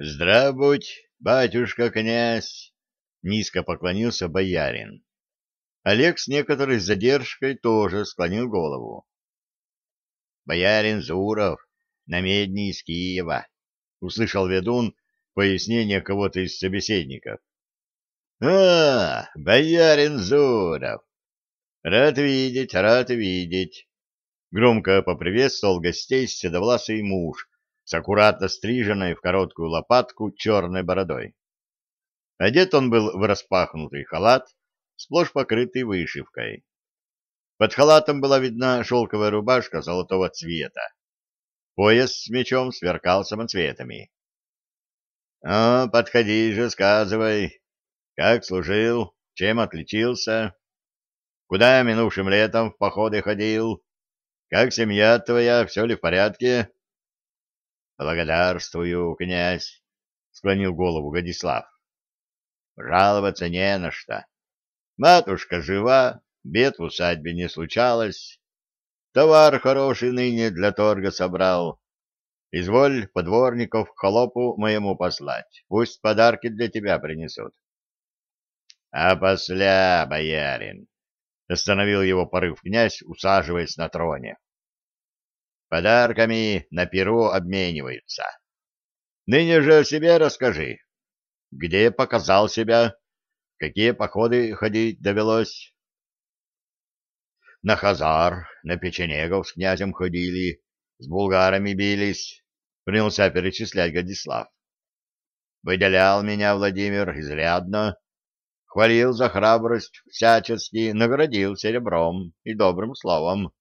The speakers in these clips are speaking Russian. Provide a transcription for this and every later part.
Здравствуй, батюшка-князь! — низко поклонился боярин. Олег с некоторой задержкой тоже склонил голову. — Боярин Зуров, намедни из Киева, — услышал ведун пояснение кого-то из собеседников. — А, боярин Зуров! Рад видеть, рад видеть! Громко поприветствовал гостей седовласый муж с аккуратно стриженной в короткую лопатку черной бородой. Одет он был в распахнутый халат, сплошь покрытый вышивкой. Под халатом была видна шелковая рубашка золотого цвета. Пояс с мечом сверкал самоцветами. — А, подходи же, сказывай, как служил, чем отличился, куда минувшим летом в походы ходил, как семья твоя, все ли в порядке? — Благодарствую, князь, — склонил голову Годислав. — Жаловаться не на что. Матушка жива, бед в усадьбе не случалось. Товар хороший ныне для торга собрал. Изволь подворников к холопу моему послать. Пусть подарки для тебя принесут. — А после, боярин, — остановил его порыв князь, усаживаясь на троне. Подарками на перу обмениваются. Ныне же о себе расскажи. Где показал себя? Какие походы ходить довелось? На Хазар, на Печенегов с князем ходили, с булгарами бились, принялся перечислять Годислав. Выделял меня Владимир изрядно, хвалил за храбрость всячески, наградил серебром и добрым словом.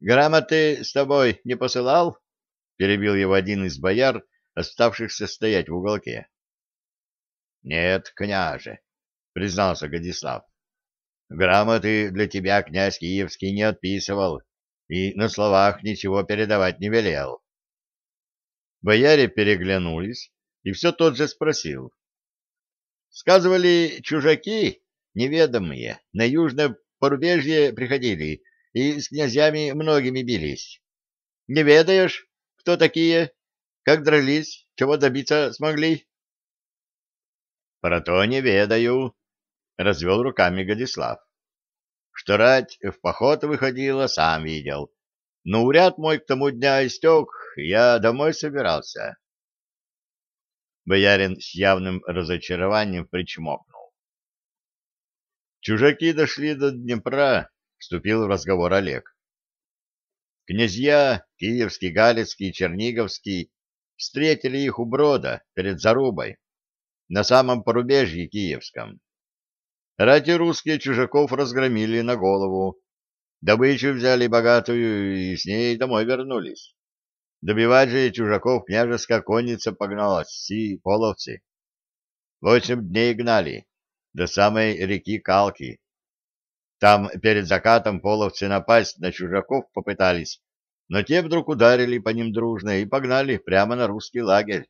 Грамоты с тобой не посылал? Перебил его один из бояр, оставшихся стоять в уголке. Нет, княже, признался Годислав. Грамоты для тебя князь Киевский не отписывал и на словах ничего передавать не велел. Бояре переглянулись, и все тот же спросил. Сказывали, чужаки неведомые на южное порубежье приходили и с князьями многими бились. Не ведаешь, кто такие, как дрались, чего добиться смогли? — Про то не ведаю, — развел руками Годислав. Что рать в поход выходила, сам видел. Но уряд мой к тому дня истек, я домой собирался. Боярин с явным разочарованием причмокнул. Чужаки дошли до Днепра, вступил в разговор Олег. Князья Киевский, Галицкий и Черниговский встретили их у брода перед Зарубой, на самом порубежье Киевском. Рати русские чужаков разгромили на голову, добычу взяли богатую и с ней домой вернулись. Добивать же чужаков княжеская конница погналась, и половцы. Восемь дней гнали, до самой реки Калки, там перед закатом половцы напасть на чужаков попытались, но те вдруг ударили по ним дружно и погнали прямо на русский лагерь.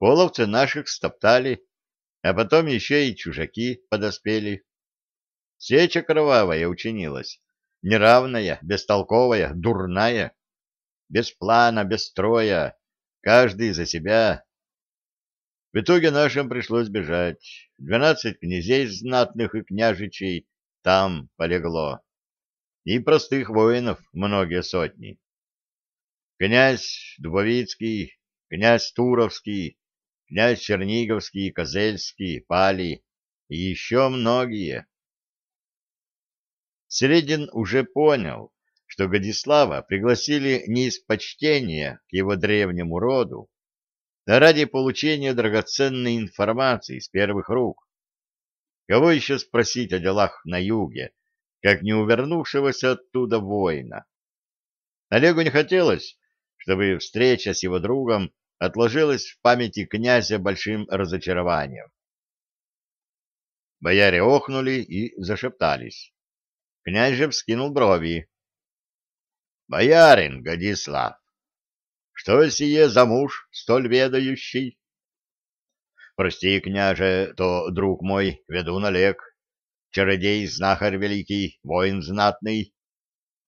Половцы наших стоптали, а потом еще и чужаки подоспели. Сеча кровавая учинилась, неравная, бестолковая, дурная, без плана, без строя, каждый за себя. В итоге нашим пришлось бежать. Двенадцать князей знатных и княжичей там полегло. И простых воинов многие сотни. Князь Дубовицкий, князь Туровский, князь Черниговский, Козельский, Пали и еще многие. Середин уже понял, что Годислава пригласили не из почтения к его древнему роду, а ради получения драгоценной информации с первых рук. Кого еще спросить о делах на юге, как не увернувшегося оттуда воина? Олегу не хотелось, чтобы встреча с его другом отложилась в памяти князя большим разочарованием. Бояре охнули и зашептались. Князь же вскинул брови. — Боярин Годислав, что сие за муж столь ведающий? Прости, княже, то друг мой, ведун Олег, чародей, знахарь великий, воин знатный.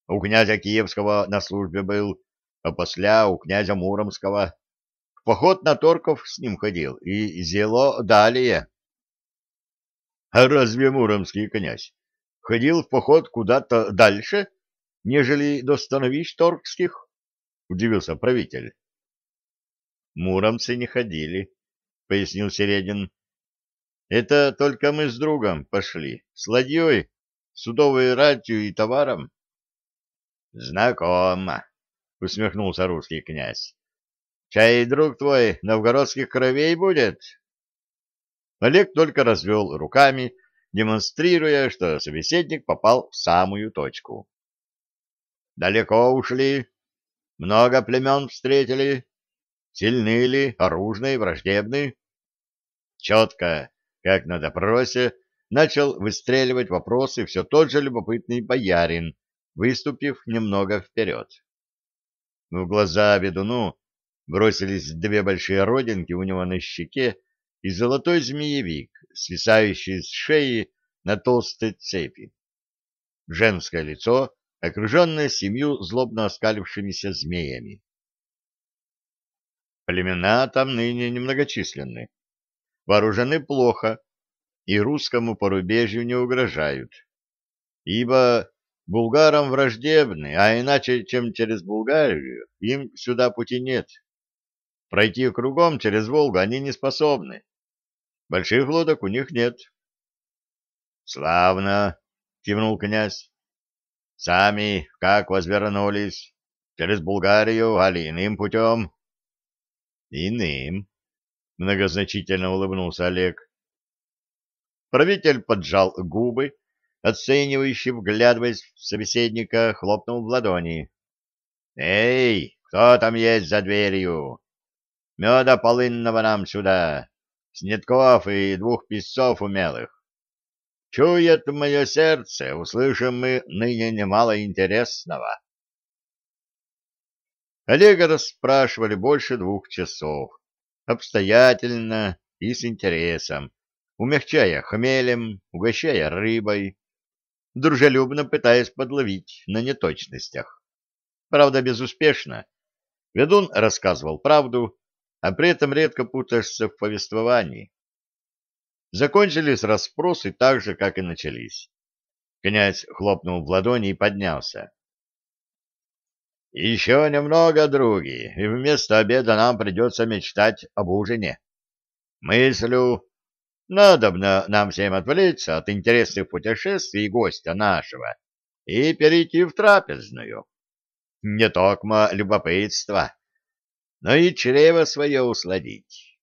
У князя Киевского на службе был, а после у князя Муромского. поход на Торков с ним ходил, и зело далее. — А разве муромский князь ходил в поход куда-то дальше, нежели до становищ торгских? — удивился правитель. — Муромцы не ходили, — пояснил Середин. — Это только мы с другом пошли, с ладьей, судовой ратью и товаром. — Знакомо, — усмехнулся русский князь. — Чай, друг твой, новгородских кровей будет? Олег только развел руками, демонстрируя, что собеседник попал в самую точку. — Далеко ушли? Много племен встретили? Сильны ли, оружные, враждебны? Четко, как на допросе, начал выстреливать вопросы все тот же любопытный боярин, выступив немного вперед. В глаза ведуну бросились две большие родинки у него на щеке и золотой змеевик, свисающий с шеи на толстой цепи. Женское лицо, окруженное семью злобно оскалившимися змеями. Племена там ныне немногочисленны, вооружены плохо и русскому порубежью не угрожают, ибо булгарам враждебны, а иначе, чем через Булгарию, им сюда пути нет. Пройти кругом через Волгу они не способны. Больших лодок у них нет. — Славно! — кивнул князь. — Сами как возвернулись? Через Булгарию, али иным путем? — Иным, — многозначительно улыбнулся Олег. Правитель поджал губы, оценивающий, вглядываясь в собеседника, хлопнул в ладони. — Эй, кто там есть за дверью? Меда полынного нам сюда, снетков и двух песцов умелых. Чует мое сердце, услышим мы ныне немало интересного. Олега расспрашивали больше двух часов, обстоятельно и с интересом, умягчая хмелем, угощая рыбой, дружелюбно пытаясь подловить на неточностях. Правда, безуспешно. Ведун рассказывал правду, а при этом редко путаешься в повествовании. Закончились расспросы так же, как и начались. Князь хлопнул в ладони и поднялся. Еще немного, други, и вместо обеда нам придется мечтать об ужине. Мыслю, надобно нам всем отвлечься от интересных путешествий гостя нашего и перейти в трапезную. Не только любопытство, но и чрево свое усладить.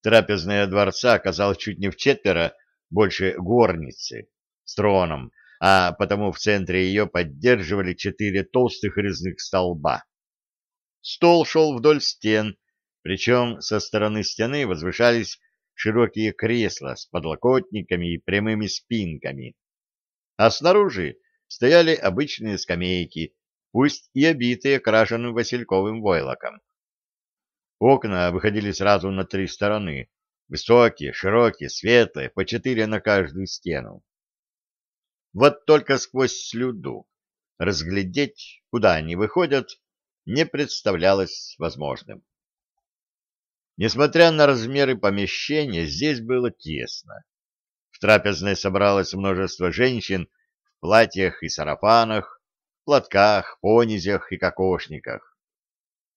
Трапезная дворца оказалась чуть не в четверо больше горницы с троном, а потому в центре ее поддерживали четыре толстых резных столба. Стол шел вдоль стен, причем со стороны стены возвышались широкие кресла с подлокотниками и прямыми спинками, а снаружи стояли обычные скамейки, пусть и обитые крашеным васильковым войлоком. Окна выходили сразу на три стороны, высокие, широкие, светлые, по четыре на каждую стену. Вот только сквозь слюду разглядеть, куда они выходят, не представлялось возможным. Несмотря на размеры помещения, здесь было тесно. В трапезной собралось множество женщин в платьях и сарафанах, платках, понизях и кокошниках.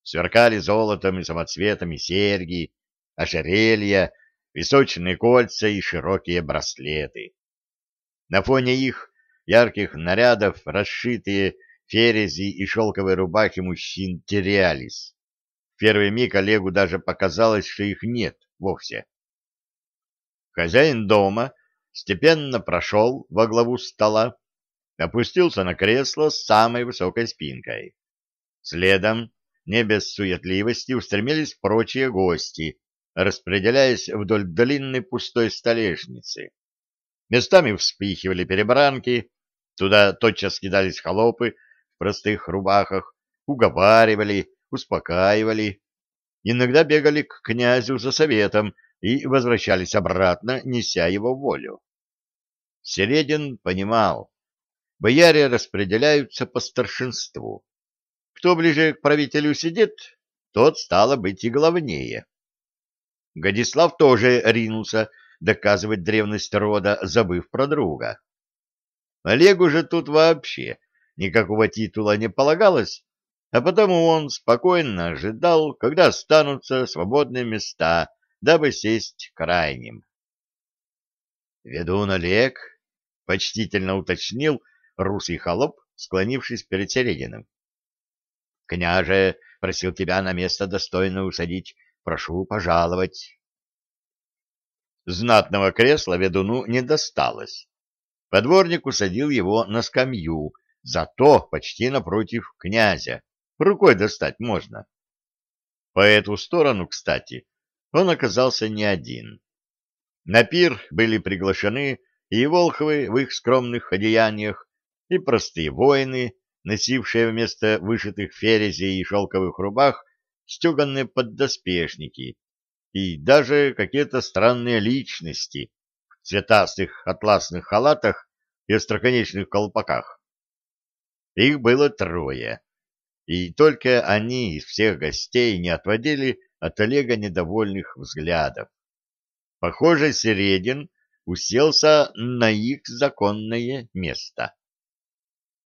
Сверкали золотом и самоцветами серьги, ожерелья, височные кольца и широкие браслеты. На фоне их ярких нарядов расшитые ферези и шелковые рубахи мужчин терялись. В первый миг Олегу даже показалось, что их нет вовсе. Хозяин дома степенно прошел во главу стола, опустился на кресло с самой высокой спинкой. Следом, не без суетливости, устремились прочие гости, распределяясь вдоль длинной пустой столешницы. Местами вспыхивали перебранки, туда тотчас кидались холопы в простых рубахах, уговаривали, успокаивали. Иногда бегали к князю за советом и возвращались обратно, неся его волю. Середин понимал, бояре распределяются по старшинству. Кто ближе к правителю сидит, тот стало быть и главнее. Годислав тоже ринулся доказывать древность рода, забыв про друга. Олегу же тут вообще никакого титула не полагалось, а потому он спокойно ожидал, когда останутся свободные места, дабы сесть крайним. «Ведун Олег», — почтительно уточнил русый холоп, склонившись перед Серединым. «Княже просил тебя на место достойно усадить. Прошу пожаловать». Знатного кресла ведуну не досталось. Подворник усадил его на скамью, зато почти напротив князя, рукой достать можно. По эту сторону, кстати, он оказался не один. На пир были приглашены и волхвы в их скромных одеяниях, и простые воины, носившие вместо вышитых ферезей и шелковых рубах стеганные поддоспешники, и даже какие-то странные личности в цветастых атласных халатах и остроконечных колпаках. Их было трое и только они из всех гостей не отводили от Олега недовольных взглядов. Похоже, Середин уселся на их законное место.